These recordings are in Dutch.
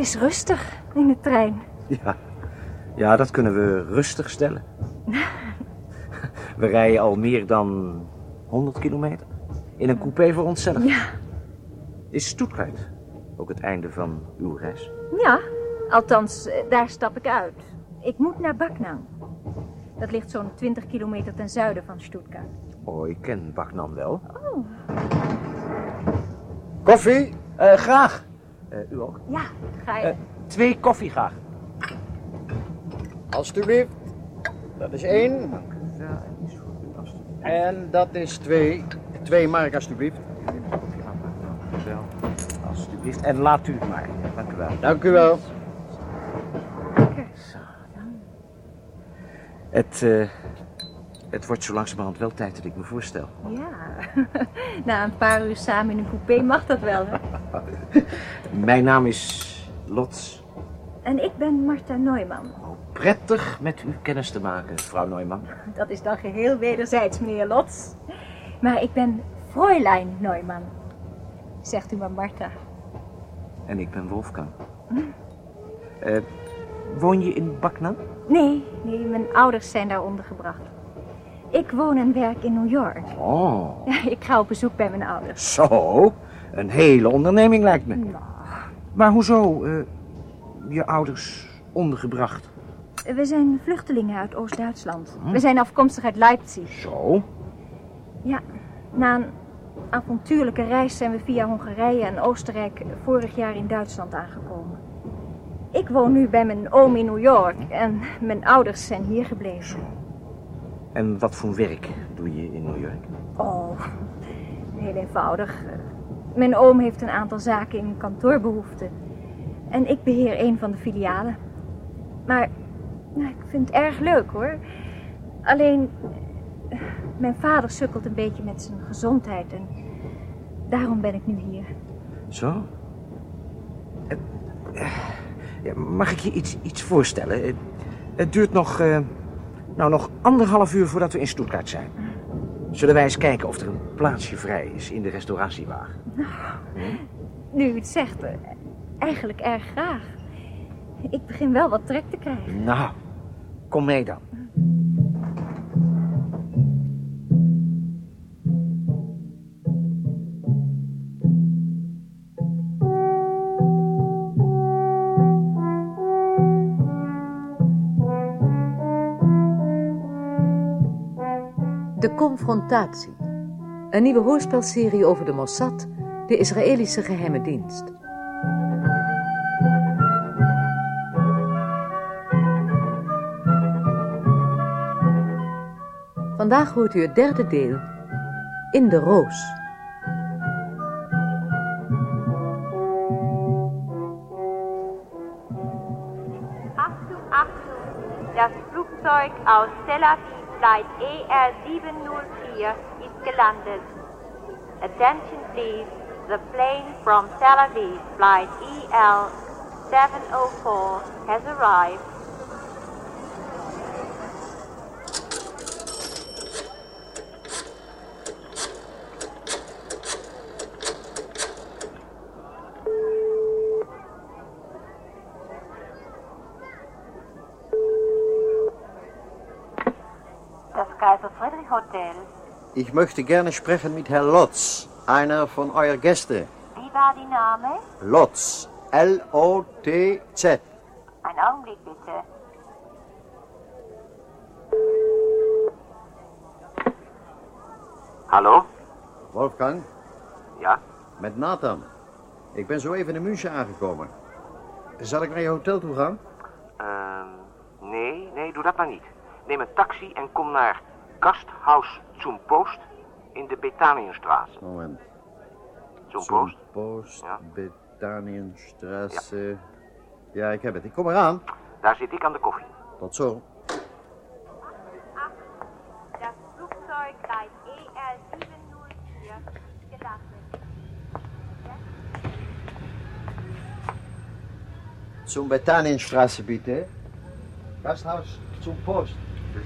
is rustig in de trein. Ja. ja, dat kunnen we rustig stellen. We rijden al meer dan 100 kilometer. In een coupé voor onszelf. Ja. Is Stuttgart ook het einde van uw reis? Ja, althans, eh, daar stap ik uit. Ik moet naar Backnang. Dat ligt zo'n 20 kilometer ten zuiden van Stuttgart. Oh, ik ken Baknan wel. Oh, Koffie? Eh, graag. Eh, u ook? ja, ga je. Eh, twee koffie graag. Alsjeblieft. Dat is één. Dank u wel. En is voor u, alstublieft. En dat is twee. Twee mark, alsjeblieft. Dank u wel. Alstublieft. En laat u het maar. Dank u wel. Dank u wel. Het, eh, het wordt zo langzamerhand wel tijd dat ik me voorstel. Ja, na een paar uur samen in een coupé mag dat wel, hè? Mijn naam is Lots. En ik ben Marta Neumann. Oh, prettig met u kennis te maken, mevrouw Neumann. Dat is dan geheel wederzijds, meneer Lots. Maar ik ben Fräulein Neumann. Zegt u maar Marta. En ik ben Wolfgang. Eh, woon je in Baknan? Nee, nee, mijn ouders zijn daar ondergebracht. Ik woon en werk in New York. Oh, Ja, ik ga op bezoek bij mijn ouders. zo. Een hele onderneming lijkt me. Nou, Maar hoezo eh, je ouders ondergebracht? we zijn vluchtelingen uit Oost-Duitsland. We zijn afkomstig uit Leipzig. Zo? Ja, na een avontuurlijke reis zijn we via Hongarije en Oostenrijk vorig jaar in Duitsland aangekomen. Ik woon nu bij mijn oom in New York en mijn ouders zijn hier gebleven. En wat voor werk doe je in New York? Oh, heel eenvoudig. Mijn oom heeft een aantal zaken in kantoorbehoeften. En ik beheer een van de filialen. Maar nou, ik vind het erg leuk hoor. Alleen, mijn vader sukkelt een beetje met zijn gezondheid. En daarom ben ik nu hier. Zo? Eh, ja, mag ik je iets, iets voorstellen? Het, het duurt nog, eh, nou, nog anderhalf uur voordat we in Stuttgart zijn. Zullen wij eens kijken of er een plaatsje vrij is in de restauratiewagen? Nu u het zegt, eh, eigenlijk erg graag. Ik begin wel wat trek te krijgen. Nou, kom mee dan. Confrontatie. Een nieuwe hoorspelserie over de Mossad, de Israëlische geheime dienst. Vandaag hoort u het derde deel, In de Roos. Achtung, Achtung! Das Flugzeug aus Tel Aviv Flight ER704 ist gelandet. Attention please, the plane from Tel Aviv Flight EL704 has arrived. Ich möchte gerne sprechen mit Herr Lotz, einer von eurer Gäste. Wie war die Name? Lotz. L-O-T-Z. Ein Augenblick bitte. Hallo? Wolfgang, Ja? met Nathan. Ik ben zo even in München aangekomen. Zal ik naar je hotel toe gaan? Ehm, nee, nee, doe dat maar niet. Neem een taxi en kom naar Gasthaus zum Post in de Betanienstraße. Moment. Zum Post? Post, Ja. Betanienstraße. Ja. ik heb het. Ik kom eraan. Daar zit ik aan de koffie. Tot zo. Das Flugzeug Flight ER704 ist gelandet. Zum Betanienstraße bitte. Gasthaus zum Post. Dag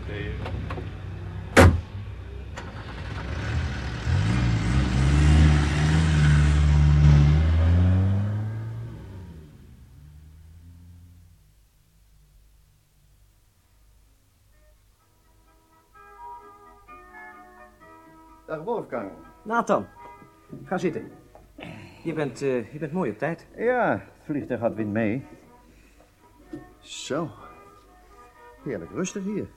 Nathan, ga zitten. Je bent, eh, je bent mooi op tijd. Ja, het vliegtuig had wind mee. Zo. Heerlijk rustig hier.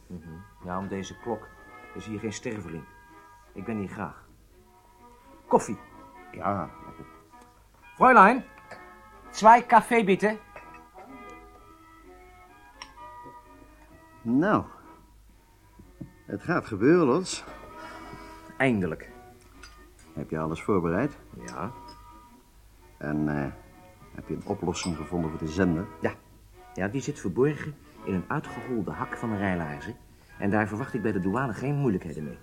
Ja, om deze klok is hier geen sterveling. Ik ben hier graag. Koffie. Ja, Fräulein, zwei Kaffee bitte. nou. Het gaat gebeuren, Lots. Eindelijk. Heb je alles voorbereid? Ja. En eh, heb je een oplossing gevonden voor de zender? Ja. Ja, die zit verborgen in een uitgeholde hak van de rijlaarzen. En daar verwacht ik bij de douane geen moeilijkheden mee.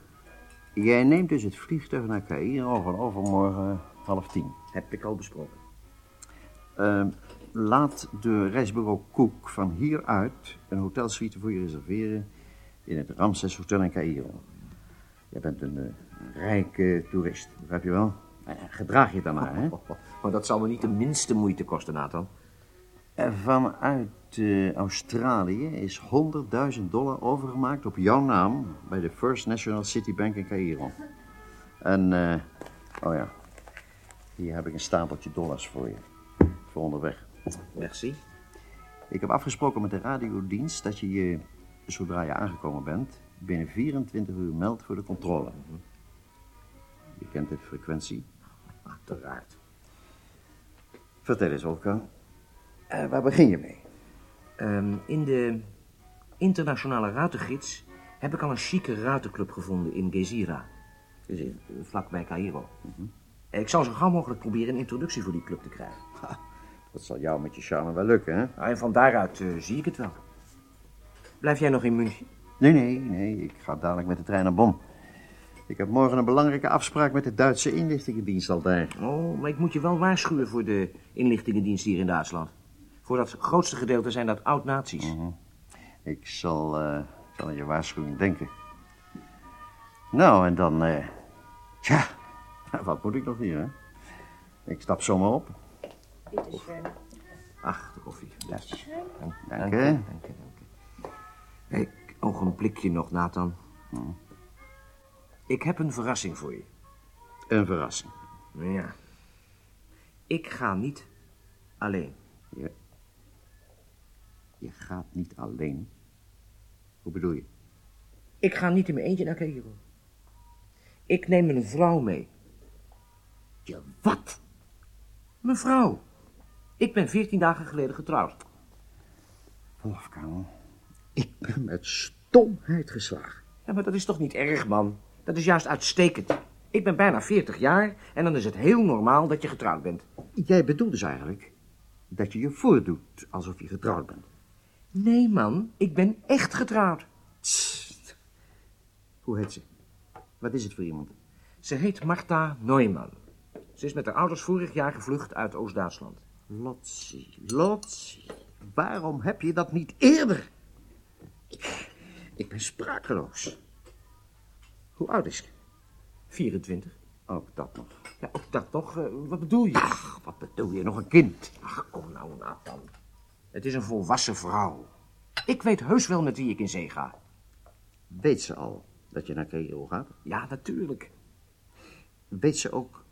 Jij neemt dus het vliegtuig naar Cairo van overmorgen half tien. Heb ik al besproken. Ehm, laat de reisbureau Cook van hieruit een hotelsuite voor je reserveren in het Ramses Hotel in Cairo. Jij bent een eh, rijke toerist, begrijp je wel? Eh, gedraag je daarnaar, hè? Maar dat zal me niet de minste moeite kosten, Nathan. En vanuit eh, Australië is 100.000 dollar overgemaakt op jouw naam bij de First National City Bank in Cairo. En, eh, oh ja, hier heb ik een stapeltje dollars voor je. Voor onderweg. Merci. Ik heb afgesproken met de radiodienst dat je je, zodra je aangekomen bent, binnen 24 uur meldt voor de controle. Je kent de frequentie. Uiteraard. Vertel eens, Wolfgang. Eh, waar begin je mee? Ehm, in de internationale ruitengids heb ik al een chique ruitenclub gevonden in Gezira. Dus in- vlakbij Cairo. Ik zal zo gauw mogelijk proberen een introductie voor die club te krijgen. Dat zal jou met je charme wel lukken, hè? Nou, en van daaruit eh, zie ik het wel. Blijf jij nog in München? Nee, nee, nee. Ik ga dadelijk met de trein naar Bonn. Ik heb morgen een belangrijke afspraak met de Duitse inlichtingendienst al daar. Oh, maar ik moet je wel waarschuwen voor de inlichtingendienst hier in Duitsland. Voor dat grootste gedeelte zijn dat oud-nazi's. Ik zal, eh, zal aan je waarschuwing denken. Nou, en dan... eh tja, wat moet ik nog hier, hè? Ik stap zomaar op. Ach, de koffie. Ja. Dank, Dank je. je. Dank je, dank je. Hey, ogenblikje nog, Nathan. Ik heb een verrassing voor je. Een verrassing. Ja. Ik ga niet alleen. Je, je gaat niet alleen. Hoe bedoel je? Ik ga niet in mijn eentje naar Cairo. Ik neem een vrouw mee. Je wat? Mijn vrouw. Ik ben veertien dagen geleden getrouwd. Wolfgang, ik ben met stomheid geslagen. Ja, maar dat is toch niet erg, man? Dat is juist uitstekend. Ik ben bijna 40 jaar en dan is het heel normaal dat je getrouwd bent. Jij bedoelt dus eigenlijk dat je je voordoet alsof je getrouwd bent. Nee, man, ik ben echt getrouwd. Tst. Hoe heet ze? Wat is het voor iemand? Ze heet Marta Neumann. Ze is met haar ouders vorig jaar gevlucht uit Oost-Duitsland. Lotsie, Lotsie. Waarom heb je dat niet eerder? Ik, ben sprakeloos. Hoe oud is ze? 24. Ook dat nog. Ja, ook dat toch? Eh, wat bedoel je? Ach, wat bedoel je? Nog een kind? Ach, kom nou, Nathan. Het is een volwassen vrouw. Ik weet heus wel met wie ik in zee ga. Weet ze al dat je naar Cairo gaat? Ja, natuurlijk. Weet ze ook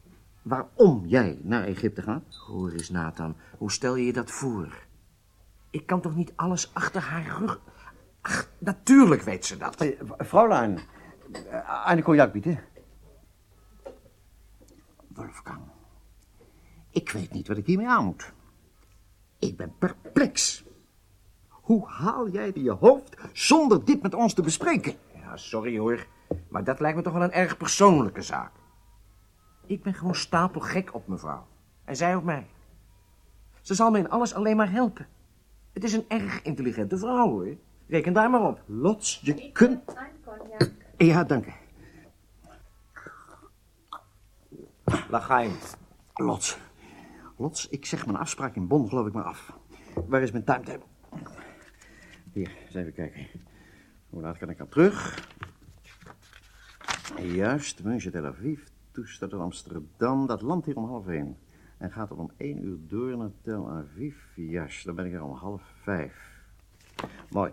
waarom jij naar Egypte gaat? Hoor eens, Nathan, hoe stel je je dat voor? Ik kan toch niet alles achter haar rug... Ach, natuurlijk weet ze dat. Fraulein, eh, eine cognac bitte. Wolfgang, ik weet niet wat ik hiermee aan moet. Ik ben perplex. Hoe haal jij het in je hoofd zonder dit met ons te bespreken? Ja, sorry hoor, maar dat lijkt me toch wel een erg persoonlijke zaak. Ik ben gewoon stapelgek op mevrouw. En zij op mij. Ze zal me in alles alleen maar helpen. Het is een erg intelligente vrouw hoor. Reken daar maar op. Lots, je kunt... Ja, dank je. Lots. Lots, ik zeg mijn afspraak in Bonn geloof ik maar af. Waar is mijn timetable? Hier, eens even kijken. Hoe laat kan ik aan terug? Juist, München Tel Aviv, toestel in Amsterdam. Dat landt hier om half één. En gaat dan om één uur door naar Tel Aviv. Juist, dan ben ik er om half vijf. Mooi.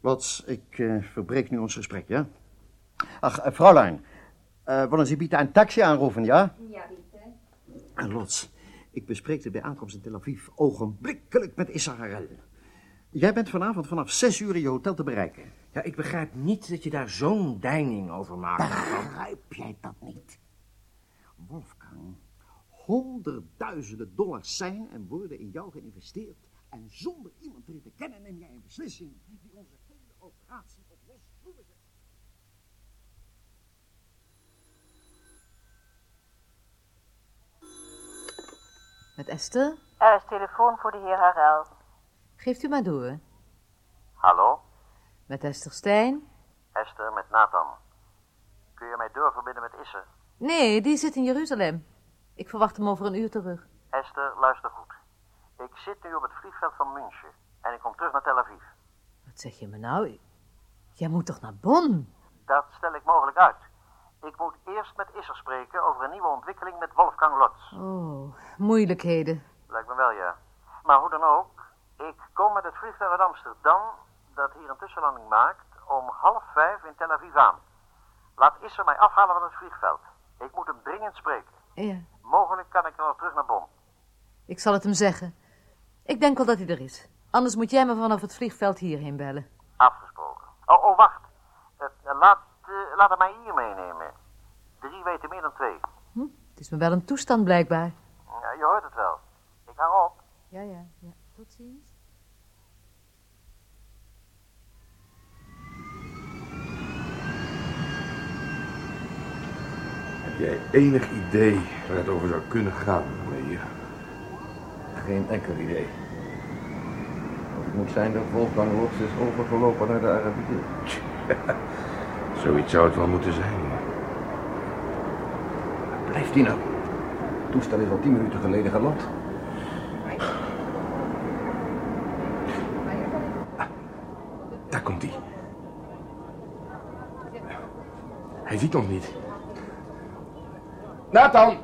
Lots, ik eh, verbreek nu ons gesprek, ja? Ach, uh, Fraulein. Uh, willen ze bieden een taxi aanroepen, ja? Ja, bitte. En Lots, ik bespreek dit bij aankomst in Tel Aviv ogenblikkelijk met Harel. Jij bent vanavond vanaf zes uur in je hotel te bereiken. Ja, ik begrijp niet dat je daar zo'n deining over maakt. Begrijp jij dat niet? Wolfgang, honderdduizenden dollars zijn en worden in jou geïnvesteerd. En zonder erin te kennen neem jij een beslissing die onze hele operatie op los schroeven zet. Met Esther? Er is telefoon voor de heer Harel. Geeft u maar door. Hallo, Met Esther Stijn? Esther met Nathan. Kun je mij doorverbinden met Isser? Nee, die zit in Jeruzalem. Ik verwacht hem over een uur terug. Esther, luister goed. Ik zit nu op het vliegveld van München en ik kom terug naar Tel Aviv. Wat zeg je me nou? Jij moet toch naar Bonn? Dat stel ik mogelijk uit. Ik moet eerst met Isser spreken over een nieuwe ontwikkeling met Wolfgang Lotz. Oh, moeilijkheden. Lijkt me wel, ja. Maar hoe dan ook, ik kom met het vliegtuig uit Amsterdam, dat hier een tussenlanding maakt, om half vijf in Tel Aviv aan. Laat Isser mij afhalen van het vliegveld. Ik moet hem dringend spreken. Ja, Mogelijk kan ik dan nog terug naar Bonn. ik zal het hem zeggen. Ik denk wel dat hij er is. Anders moet jij me vanaf het vliegveld hierheen bellen. Afgesproken. Oh, oh wacht. Eh, eh, laat, eh, laat hem mij hier meenemen. Drie weten meer dan twee. Hm? Het is me wel een toestand blijkbaar. Ja, je hoort het wel. Ik hang op. Ja, ja, ja. Tot ziens. Heb jij enig idee waar het over zou kunnen gaan, meneer? Geen enkel idee. Moet zijn dat Wolfgang Lots is overgelopen naar de Arabieren. Zoiets zou het wel moeten zijn. Blijft die nou? Het toestel is al tien minuten geleden geland. Daar komt hij. Hij ziet ons niet. Nathan!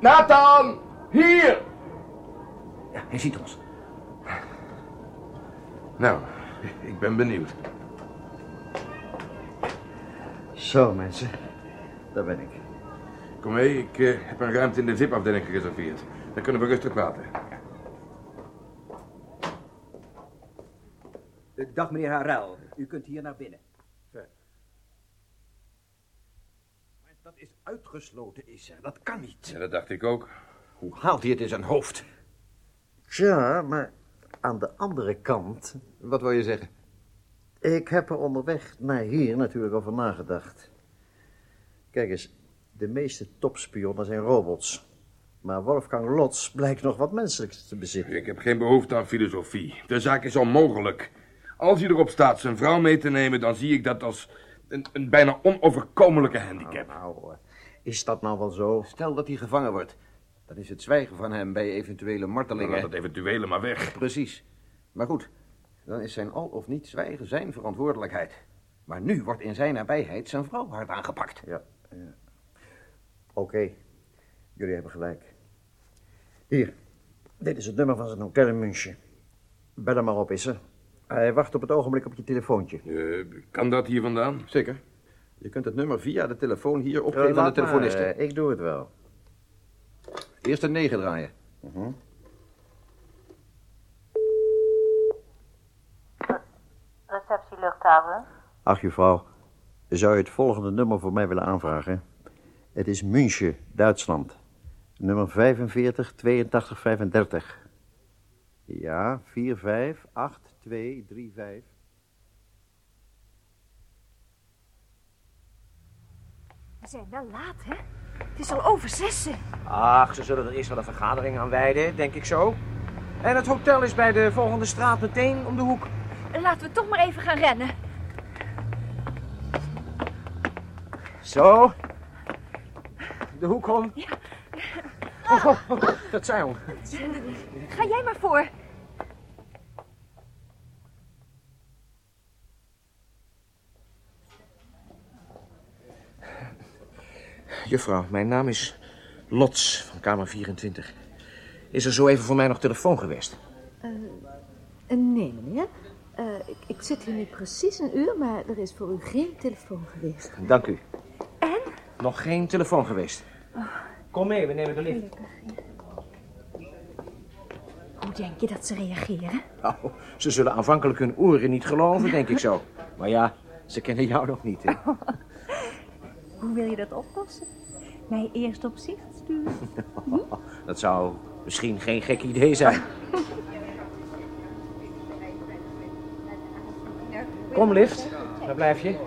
Nathan! Hier! Ja, hij ziet ons. Nou, ik ben benieuwd. Zo, mensen. Daar ben ik. Kom mee, ik eh, heb een ruimte in de VIP-afdeling gereserveerd. Dan kunnen we rustig praten. Dag meneer Harel, u kunt hier naar binnen. Maar dat is uitgesloten, is er. Dat kan niet. Ja, dat dacht ik ook. Hoe haalt hij het in zijn hoofd? Tja, maar aan de andere kant... Wat wil je zeggen? Ik heb er onderweg naar hier natuurlijk over nagedacht. Kijk eens, de meeste topspionnen zijn robots. Maar Wolfgang Lotz blijkt nog wat menselijks te bezitten. Ik heb geen behoefte aan filosofie. De zaak is onmogelijk. Als hij erop staat zijn vrouw mee te nemen, dan zie ik dat als een, een bijna onoverkomelijke handicap. Nou, eh, is dat nou wel zo? Stel dat hij gevangen wordt. Dan is het zwijgen van hem bij eventuele Dan martelingen... laat het eventuele maar weg. Precies. Maar goed, dan is zijn al of niet zwijgen zijn verantwoordelijkheid. Maar nu wordt in zijn nabijheid zijn vrouw hard aangepakt. Ja, ja. Oké, jullie hebben gelijk. Hier, dit is het nummer van zijn hotel in München. Bel hem maar op, is er. Hij wacht op het ogenblik op je telefoontje. Eh, kan dat hier vandaan? Zeker. Je kunt het nummer via de telefoon hier Eh, opgeven aan laat de maar, telefoniste. eh, ik doe het wel. Eerst een 9 draaien. Receptie luchthaven. Ach, juffrouw, zou je het volgende nummer voor mij willen aanvragen? Het is München, Duitsland. Nummer 45 82 35. Ja, 45 8235. We zijn wel laat, hè? Het is al over zessen. Ach, ze zullen er eerst wel een vergadering aan wijden, denk ik zo. En het hotel is bij de volgende straat meteen om de hoek. Laten we toch maar even gaan rennen. Zo. De hoek om. Oh, oh, oh, dat zijn we. Ga jij maar voor. Juffrouw, mijn naam is Lots van kamer 24. Is er zo even voor mij nog telefoon geweest? Eh, nee, meneer. Eh, ik, ik zit hier nu precies een uur, maar er is voor u geen telefoon geweest. Dank u. En? Nog geen telefoon geweest. Kom mee, we nemen de lift. Hoe denk je dat ze reageren? Nou, ze zullen aanvankelijk hun oren niet geloven, denk ik zo. Maar ja, ze kennen jou nog niet, hè? Hoe wil je dat oplossen? Mij eerst op zicht sturen? Dat zou misschien geen gek idee zijn. Kom, lift. Waar blijf je?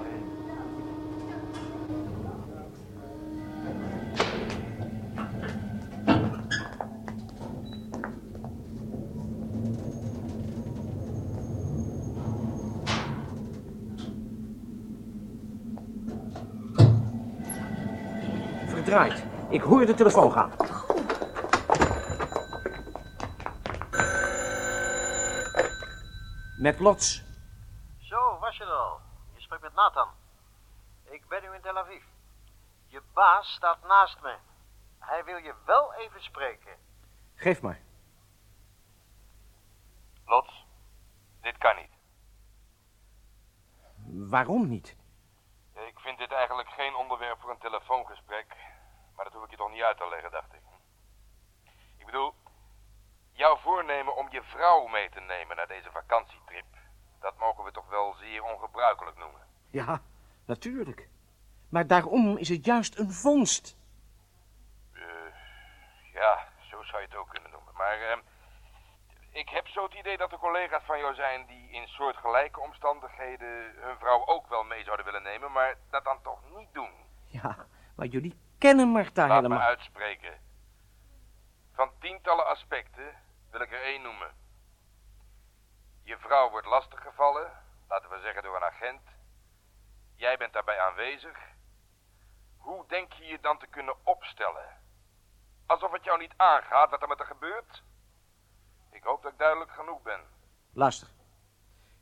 Ik hoor de telefoon gaan. Met Lots. Zo, was je er al. Je spreekt met Nathan. Ik ben nu in Tel Aviv. Je baas staat naast me. Hij wil je wel even spreken. Geef maar. Lots, dit kan niet. Waarom niet? Ik vind dit eigenlijk geen onderwerp voor een telefoongesprek. Maar dat hoef ik je toch niet uit te leggen, dacht ik. Ik bedoel, jouw voornemen om je vrouw mee te nemen naar deze vakantietrip... dat mogen we toch wel zeer ongebruikelijk noemen. Ja, natuurlijk. Maar daarom is het juist een vondst. Eh, ja, zo zou je het ook kunnen noemen. Maar eh, ik heb zo het idee dat er collega's van jou zijn... die in soortgelijke omstandigheden hun vrouw ook wel mee zouden willen nemen... maar dat dan toch niet doen. Ja, maar jullie kennen Marta Laat me helemaal. uitspreken. Van tientallen aspecten wil ik er één noemen. Je vrouw wordt lastiggevallen, laten we zeggen door een agent. Jij bent daarbij aanwezig. Hoe denk je je dan te kunnen opstellen? Alsof het jou niet aangaat wat er met haar gebeurt? Ik hoop dat ik duidelijk genoeg ben. Luister.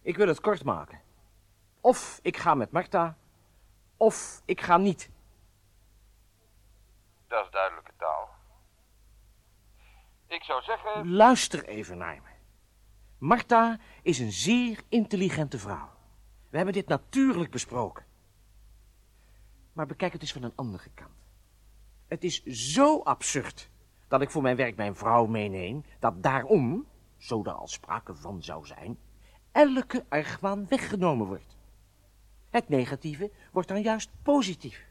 Ik wil het kort maken. Of ik ga met Marta, of ik ga niet. Dat is duidelijke taal. Ik zou zeggen... Luister even naar me. Marta is een zeer intelligente vrouw. We hebben dit natuurlijk besproken. Maar bekijk het eens van een andere kant. Het is zo absurd dat ik voor mijn werk mijn vrouw meeneem, dat daarom, zo er al sprake van zou zijn, elke argwaan weggenomen wordt. Het negatieve wordt dan juist positief.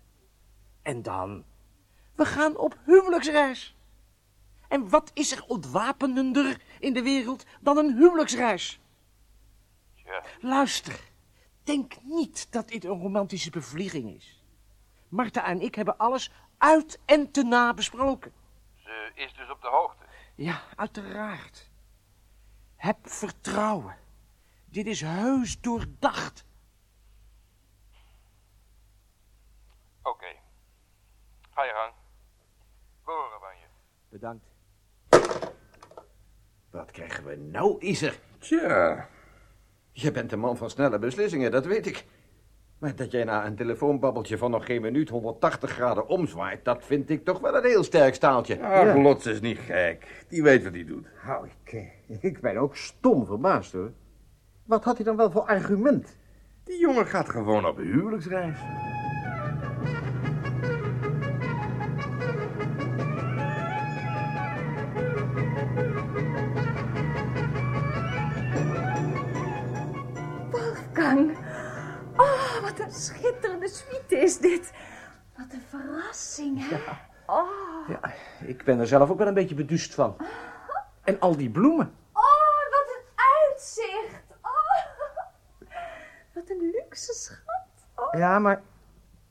En dan, we gaan op huwelijksreis. En wat is er ontwapenender in de wereld dan een huwelijksreis? Tja, Luister, denk niet dat dit een romantische bevlieging is. Marta en ik hebben alles uit en te na besproken. ze is dus op de hoogte. Ja, uiteraard. Heb vertrouwen. Dit is heus doordacht. Oké. Ga je gang. We horen van je. Bedankt. Wat krijgen we nou, is er? Tja, Je bent een man van snelle beslissingen, dat weet ik. Maar dat jij na een telefoonbabbeltje van nog geen minuut 180 graden omzwaait, dat vind ik toch wel een heel sterk staaltje. Ach, Lots is niet gek. Die weet wat hij doet. Nou, ik, eh, ik ben ook stom verbaasd, hoor. Wat had hij dan wel voor argument? Die jongen gaat gewoon op huwelijksreis. Schitterende suite is dit. Wat een verrassing, hè? Oh, Ja, ik ben er zelf ook wel een beetje beduust van. En al die bloemen. oh, wat een uitzicht. Oh, wat een luxe schat. Oh, Ja, maar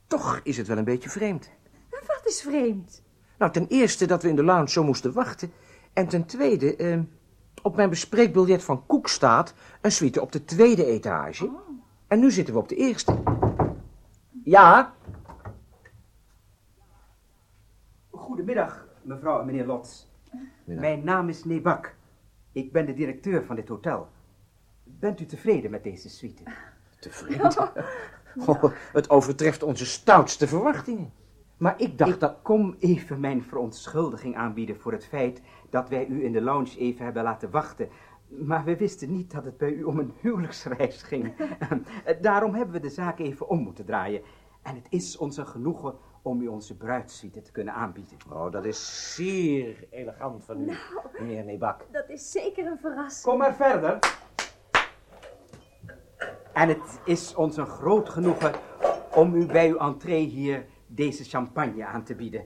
toch is het wel een beetje vreemd. wat is vreemd. Nou, ten eerste dat we in de lounge zo moesten wachten. En ten tweede, eh, op mijn bespreekbiljet van Koek staat een suite op de tweede etage. En nu zitten we op de eerste. Ja? Goedemiddag, mevrouw en meneer Lots. Mijn naam is Nebak. Ik ben de directeur van dit hotel. Bent u tevreden met deze suite? Tevreden? Oh, het overtreft onze stoutste verwachtingen. Maar ik dacht Ik dat... kom even mijn verontschuldiging aanbieden voor het feit dat wij u in de lounge even hebben laten wachten. Maar we wisten niet dat het bij u om een huwelijksreis ging. Eh, Daarom hebben we de zaak even om moeten draaien. En het is ons een genoegen om u onze bruidssuite te kunnen aanbieden. Oh, dat is zeer elegant van u, meneer Nebak. Dat is zeker een verrassing. Kom maar verder. En het is ons een groot genoegen om u bij uw entree hier deze champagne aan te bieden.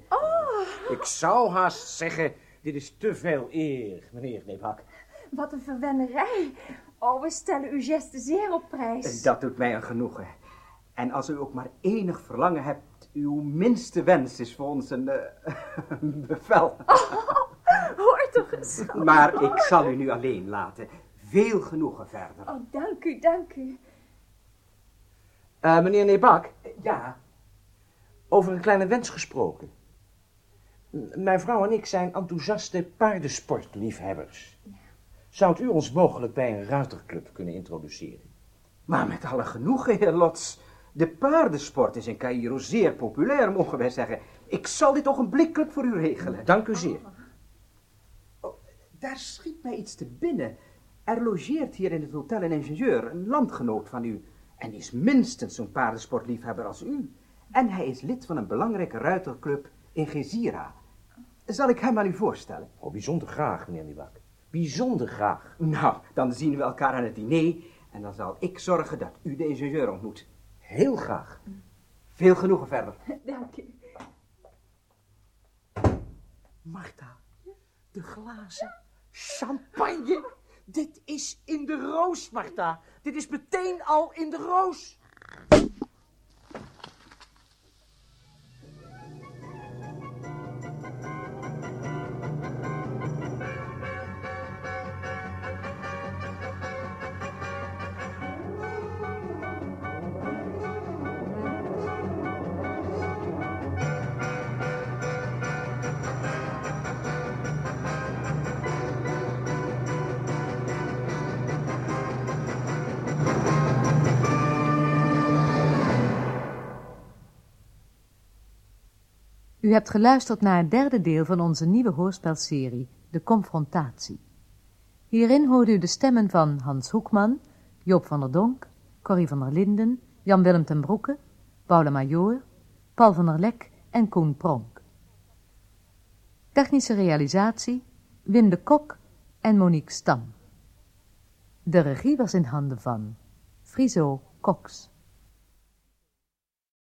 Ik zou haast zeggen, dit is te veel eer, meneer Nebak. Wat een verwennerij. Oh, we stellen uw gesten zeer op prijs. Dat doet mij een genoegen. En als u ook maar enig verlangen hebt, uw minste wens is voor ons een eh, bevel. Hoor toch eens. Maar ik zal u nu alleen laten. Veel genoegen verder. Oh, dank u, dank u. Eh, meneer Nebak, Ja, over een kleine wens gesproken. M- Mijn vrouw en ik zijn enthousiaste paardensportliefhebbers. Zou u ons mogelijk bij een ruiterclub kunnen introduceren? maar met alle genoegen, heer Lots. De paardensport is in Cairo zeer populair, mogen wij zeggen. Ik zal dit ogenblikkelijk voor u regelen. Dank u zeer. Daar schiet mij iets te binnen. Er logeert hier in het hotel een ingenieur, een landgenoot van u. En is minstens zo'n paardensportliefhebber als u. En hij is lid van een belangrijke ruiterclub in Gezira. Zal ik hem aan u voorstellen? Oh, bijzonder graag, meneer Nebak. Bijzonder graag. Nou, dan zien we elkaar aan het diner. En dan zal ik zorgen dat u de ingenieur ontmoet. Heel graag. Veel genoegen verder. Dank u. Marta, de glazen champagne. Dit is in de roos, Marta. Dit is meteen al in de roos. U hebt geluisterd naar het derde deel van onze nieuwe hoorspelserie, De Confrontatie. Hierin hoorde u de stemmen van Hans Hoekman, Joop van der Donk, Corrie van der Linden, Jan-Willem ten Broeke, Paula Major, Paul van der Lek en Koen Pronk. Technische realisatie, Wim de Kok en Monique Stam. De regie was in handen van Friso Cox.